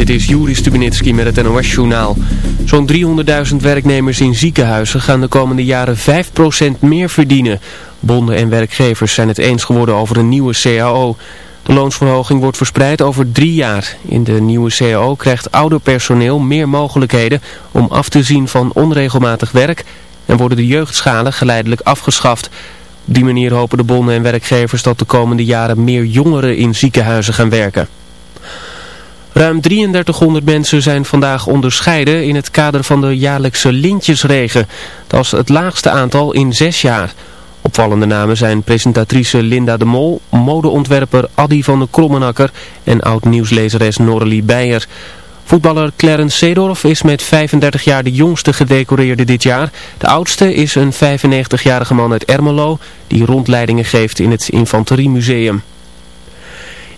Dit is Juri Stubenitski met het NOS-journaal. Zo'n 300.000 werknemers in ziekenhuizen gaan de komende jaren 5% meer verdienen. Bonden en werkgevers zijn het eens geworden over een nieuwe CAO. De loonsverhoging wordt verspreid over drie jaar. In de nieuwe CAO krijgt ouder personeel meer mogelijkheden om af te zien van onregelmatig werk... en worden de jeugdschalen geleidelijk afgeschaft. Op die manier hopen de bonden en werkgevers dat de komende jaren meer jongeren in ziekenhuizen gaan werken. Ruim 3300 mensen zijn vandaag onderscheiden in het kader van de jaarlijkse lintjesregen. Dat is het laagste aantal in zes jaar. Opvallende namen zijn presentatrice Linda de Mol, modeontwerper Addy van de Krommenakker en oud-nieuwslezeres Norrelie Beijer. Voetballer Clarence Seedorf is met 35 jaar de jongste gedecoreerde dit jaar. De oudste is een 95-jarige man uit Ermelo die rondleidingen geeft in het Infanteriemuseum.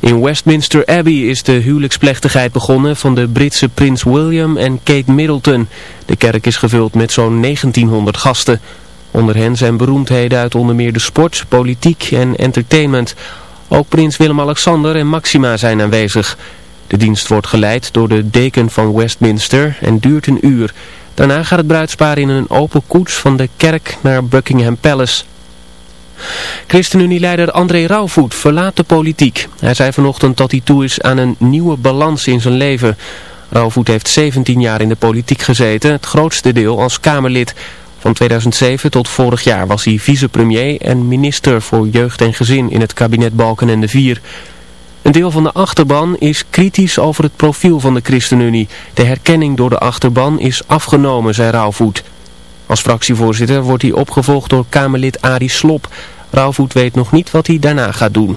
In Westminster Abbey is de huwelijksplechtigheid begonnen van de Britse prins William en Kate Middleton. De kerk is gevuld met zo'n 1900 gasten. Onder hen zijn beroemdheden uit onder meer de sport, politiek en entertainment. Ook prins Willem-Alexander en Maxima zijn aanwezig. De dienst wordt geleid door de deken van Westminster en duurt een uur. Daarna gaat het bruidspaar in een open koets van de kerk naar Buckingham Palace. ChristenUnie-leider André Rauwvoet verlaat de politiek. Hij zei vanochtend dat hij toe is aan een nieuwe balans in zijn leven. Rauwvoet heeft 17 jaar in de politiek gezeten, het grootste deel als Kamerlid. Van 2007 tot vorig jaar was hij vicepremier en minister voor jeugd en gezin in het kabinet Balken en de Vier. Een deel van de achterban is kritisch over het profiel van de ChristenUnie. De herkenning door de achterban is afgenomen, zei Rauwvoet. Als fractievoorzitter wordt hij opgevolgd door Kamerlid Arie Slop. Rauwvoet weet nog niet wat hij daarna gaat doen.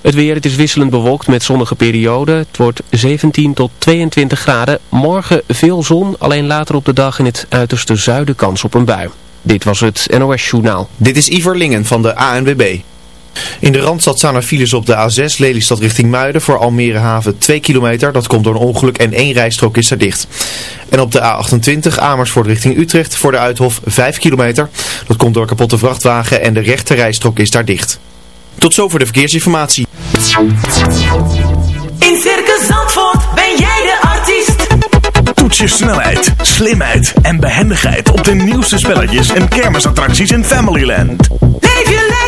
Het weer, het is wisselend bewolkt met zonnige perioden. Het wordt 17 tot 22 graden. Morgen veel zon, alleen later op de dag in het uiterste zuiden kans op een bui. Dit was het NOS Journaal. Dit is Iver Lingen van de ANWB. In de Randstad staan er files op de A6 Lelystad richting Muiden voor Almere Haven 2 kilometer. Dat komt door een ongeluk en één rijstrook is er dicht. En op de A28 Amersfoort richting Utrecht voor de Uithof 5 kilometer. Dat komt door kapotte vrachtwagen en de rechte rijstrook is daar dicht. Tot zover de verkeersinformatie. In Circus Zandvoort ben jij de artiest. Toets je snelheid, slimheid en behendigheid op de nieuwste spelletjes en kermisattracties in Familyland. Leef je lekker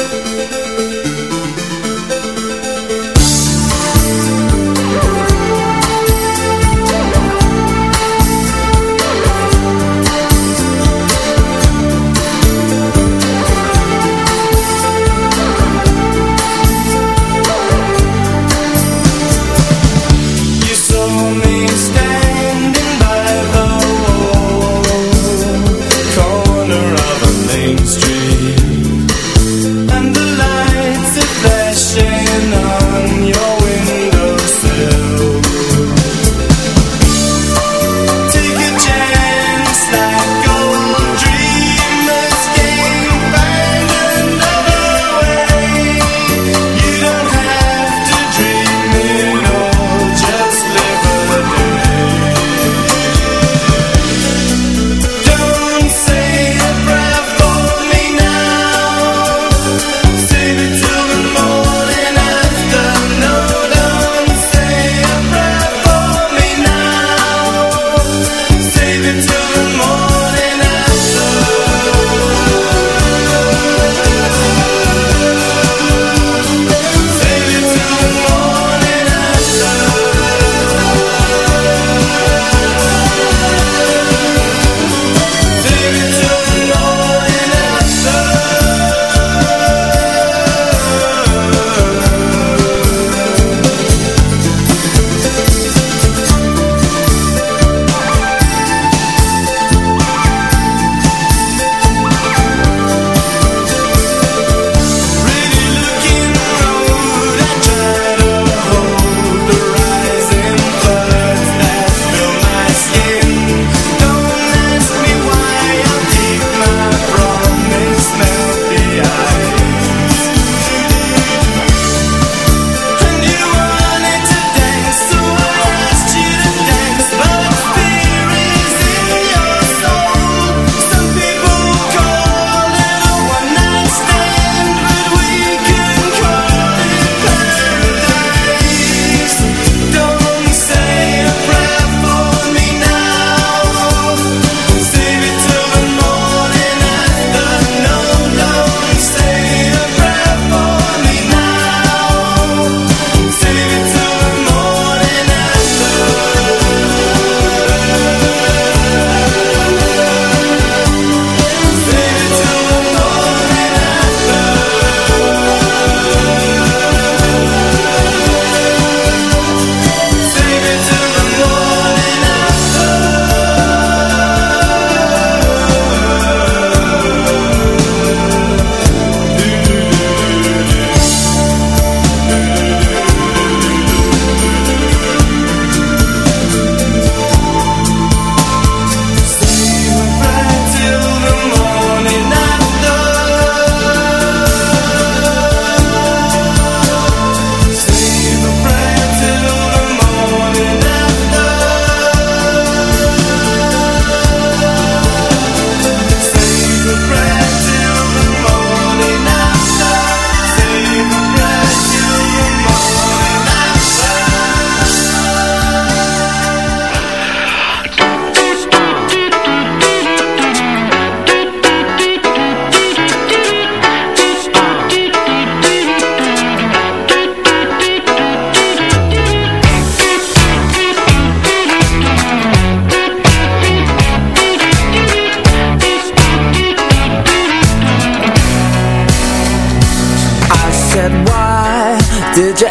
그저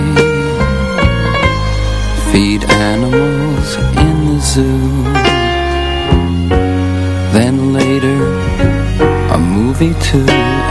Be to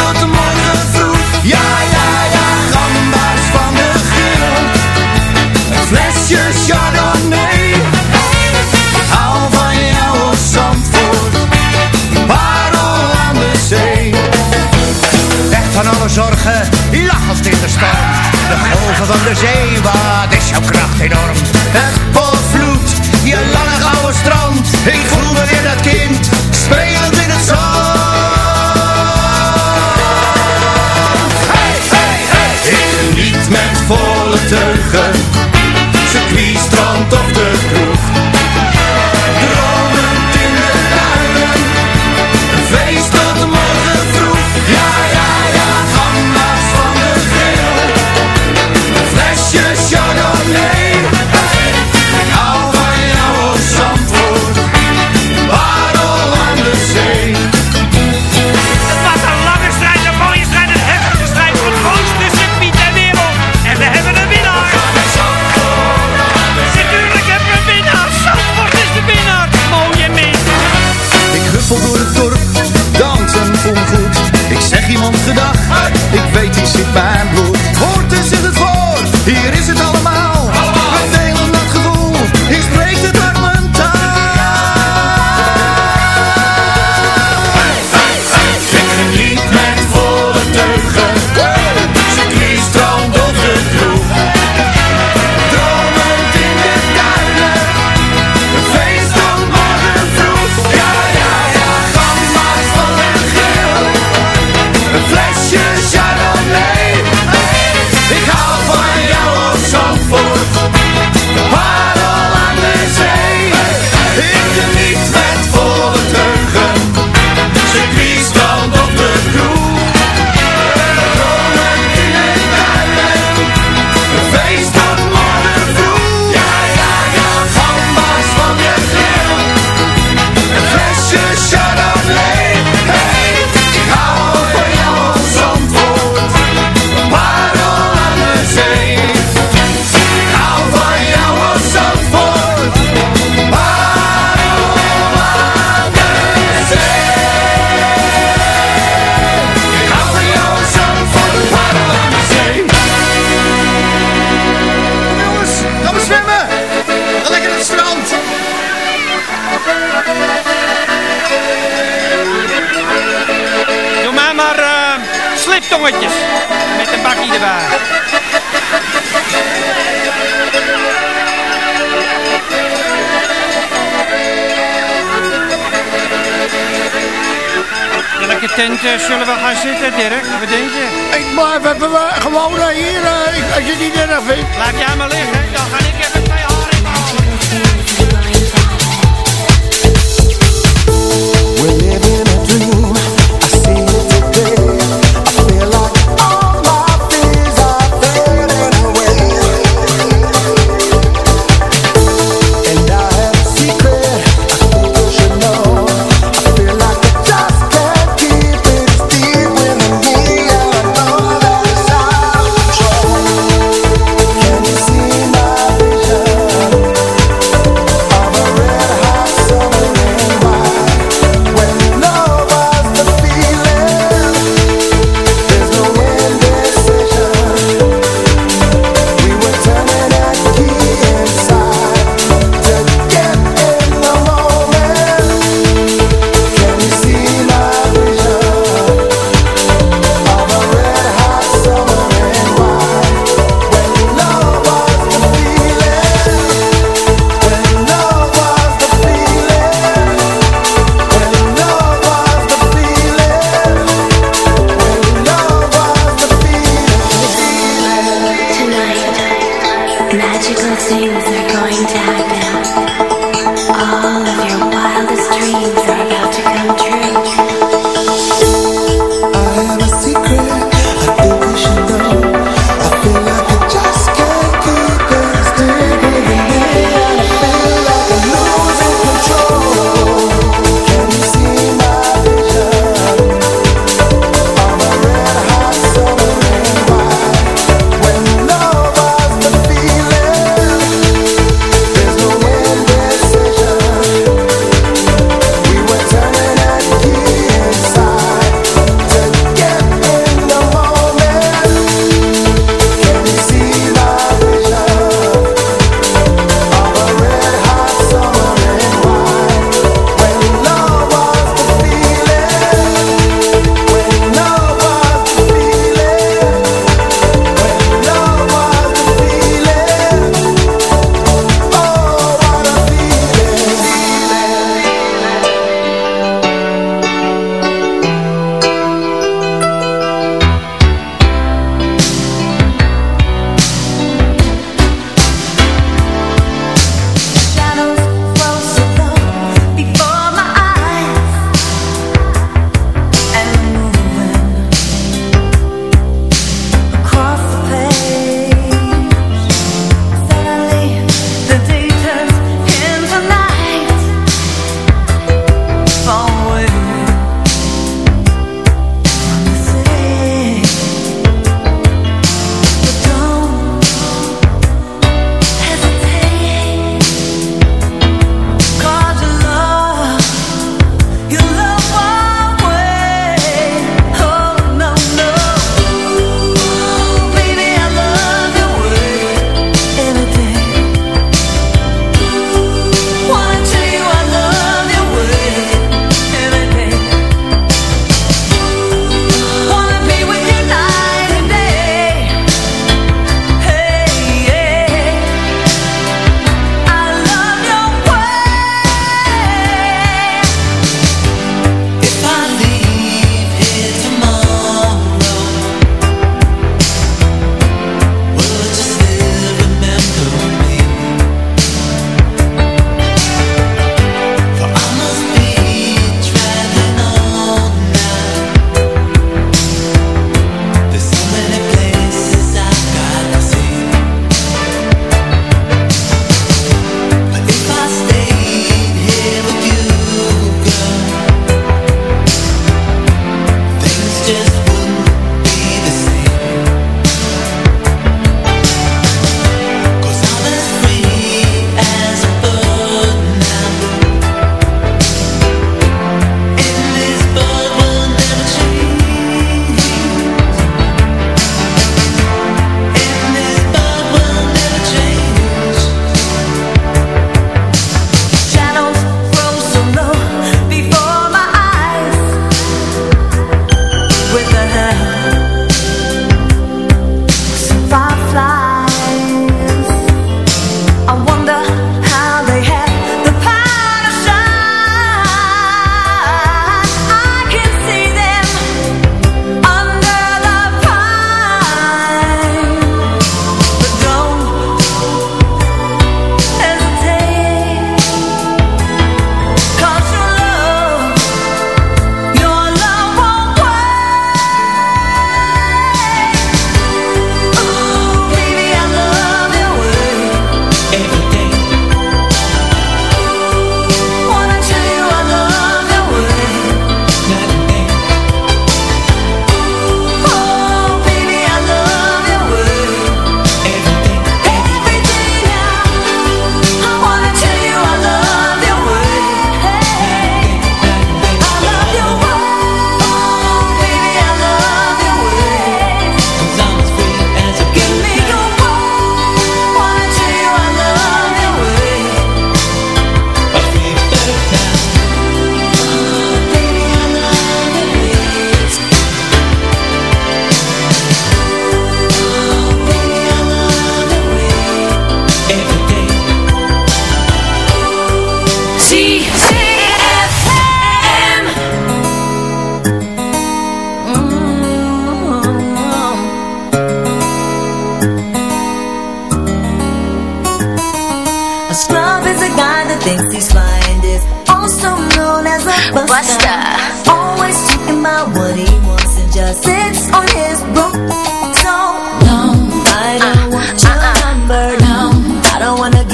van de zee, wat is jouw kracht enorm? Het bos je lange gouden strand, ik voel me weer dat kind, speelend in het zand. Hey, hey, hey! Ik geniet met volle teugen Eh, zullen we gaan zitten, Dirk? Wat denk je? Ik maar we hebben gewoon eh, hier, eh, als je niet erg vindt. Laat jij maar liggen.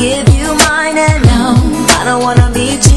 give you mine and now I don't wanna meet you.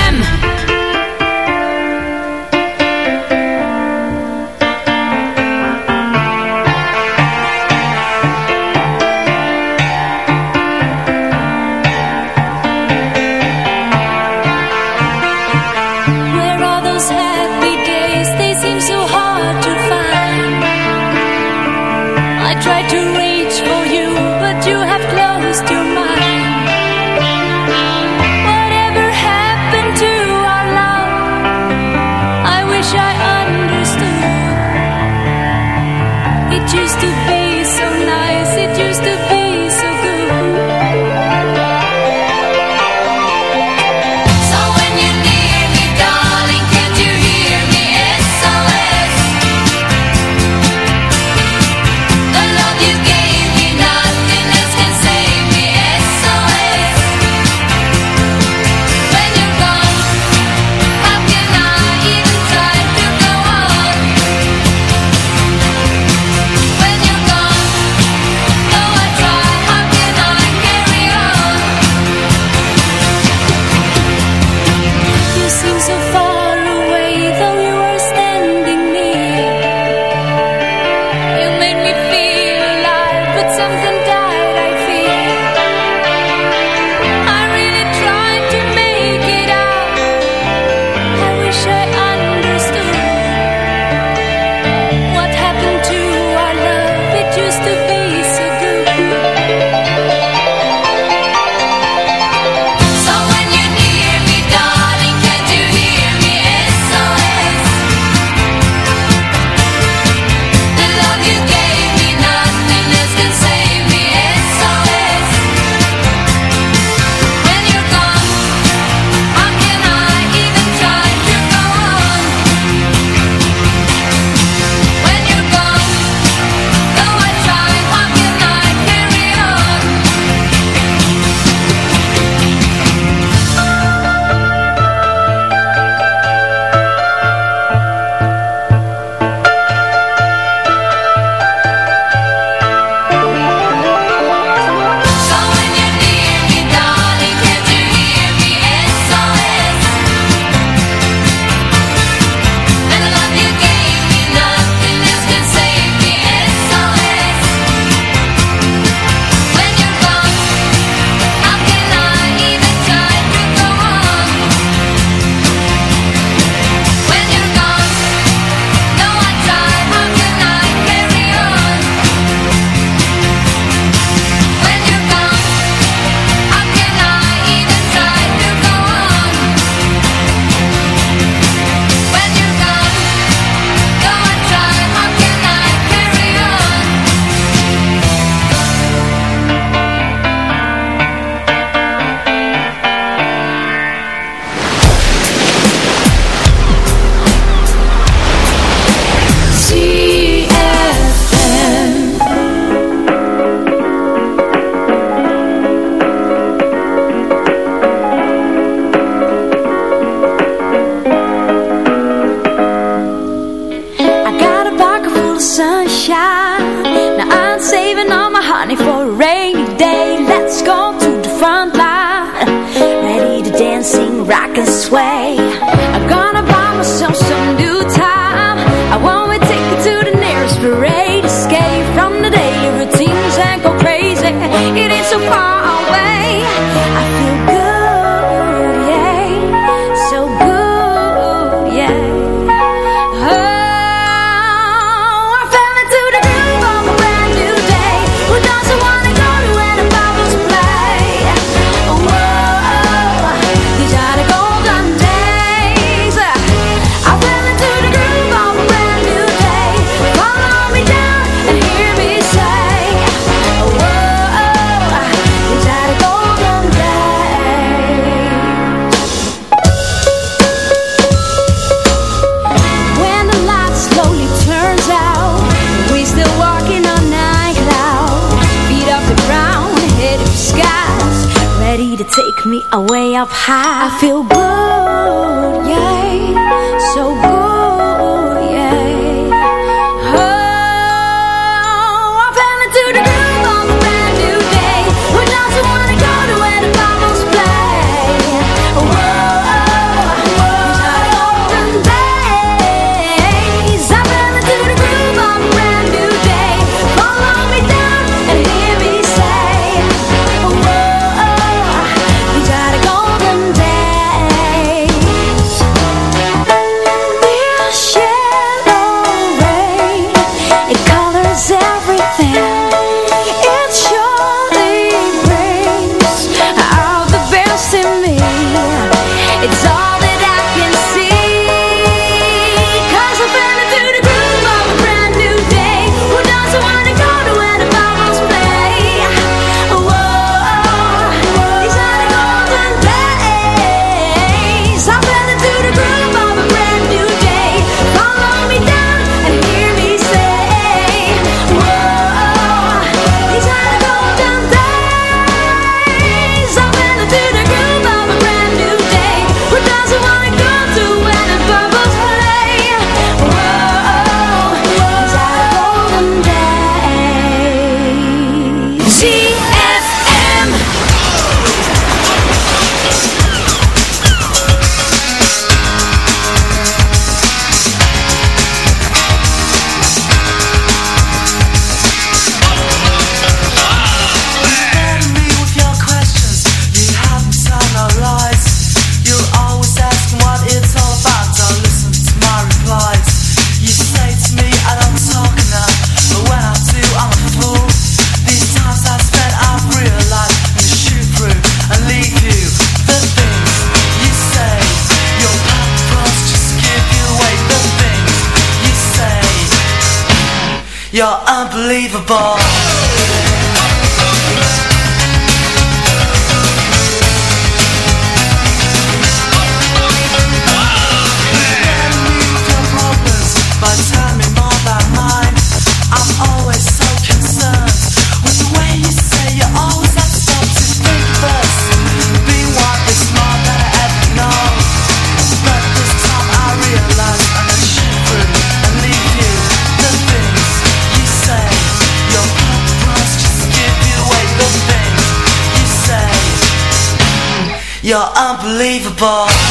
You're unbelievable.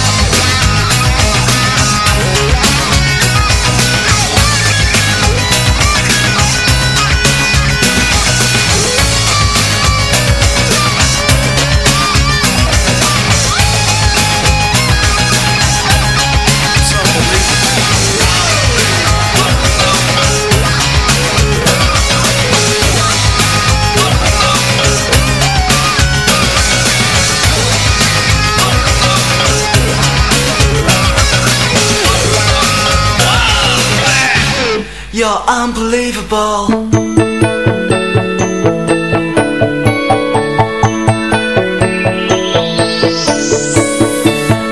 You're unbelievable.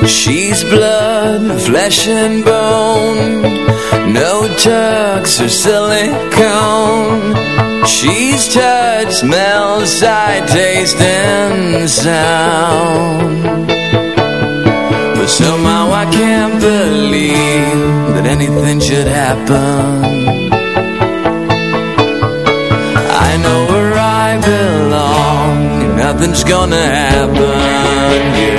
She's blood, flesh and bone. No tucks or silicone. She's touch, smell, sight, taste and sound. But somehow I can't believe That anything should happen Nothing's gonna happen, yeah